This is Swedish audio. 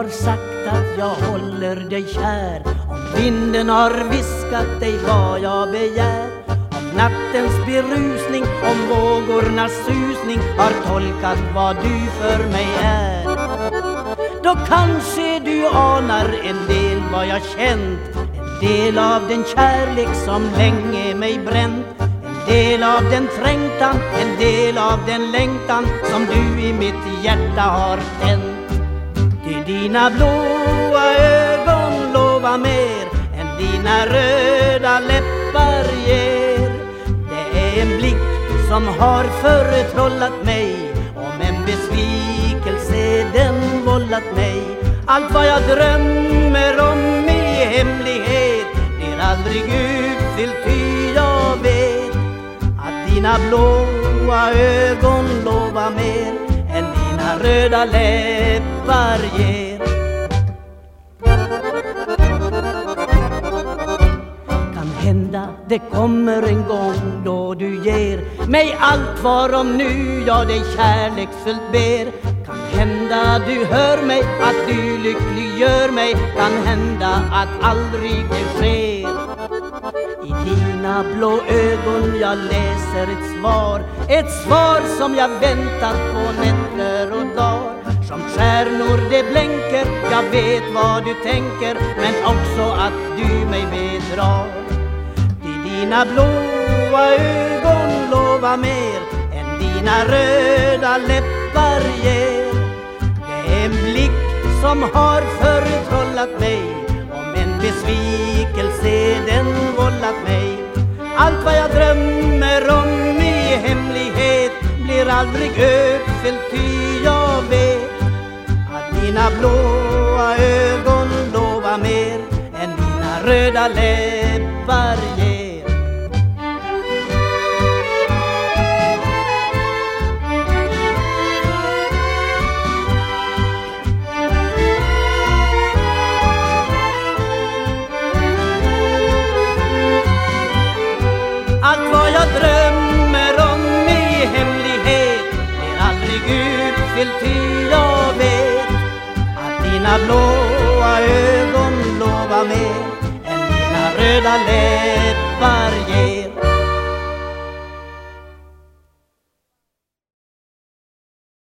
har sagt att jag håller dig kär. Om vinden har viskat dig vad jag begär. Om nattens berusning, om vågornas susning Har tolkat vad du för mig är. Då kanske du anar en del vad jag känt. En del av den kärlek som länge mig bränt. En del av den trängtan, en del av den längtan Som du i mitt hjärta har tänt. Ty dina blåa ögon lovar mer än dina röda läppar ger. Det är en blick som har förtrollat mig om en besvikelse den vållat mig. Allt vad jag drömmer om i hemlighet blir aldrig utfyllt ty jag vet att dina blåa ögon lovar mer än dina röda läppar varje Kan hända det kommer en gång då du ger mig allt varom nu jag dig kärleksfullt ber. Kan hända du hör mig, att du lyckliggör mig. Kan hända att aldrig det sker. I dina blå ögon jag läser ett svar Ett svar som jag väntat på nätter jag vet vad du tänker Men också att du mig bedrar. Ty dina blåa ögon lovar mer Än dina röda läppar ger. Det är en blick som har förtrollat mig Om en besvikelse den vållat mig. Allt vad jag drömmer om i hemlighet Blir aldrig uppfyllt ty jag vet Att dina blåa ögon lova mer Än dina röda läppar ger. Allt vad jag drömmer om i hemlighet blir aldrig utfyllt ty jag vet dina blåa ögon lovar mer än dina röda läppar ger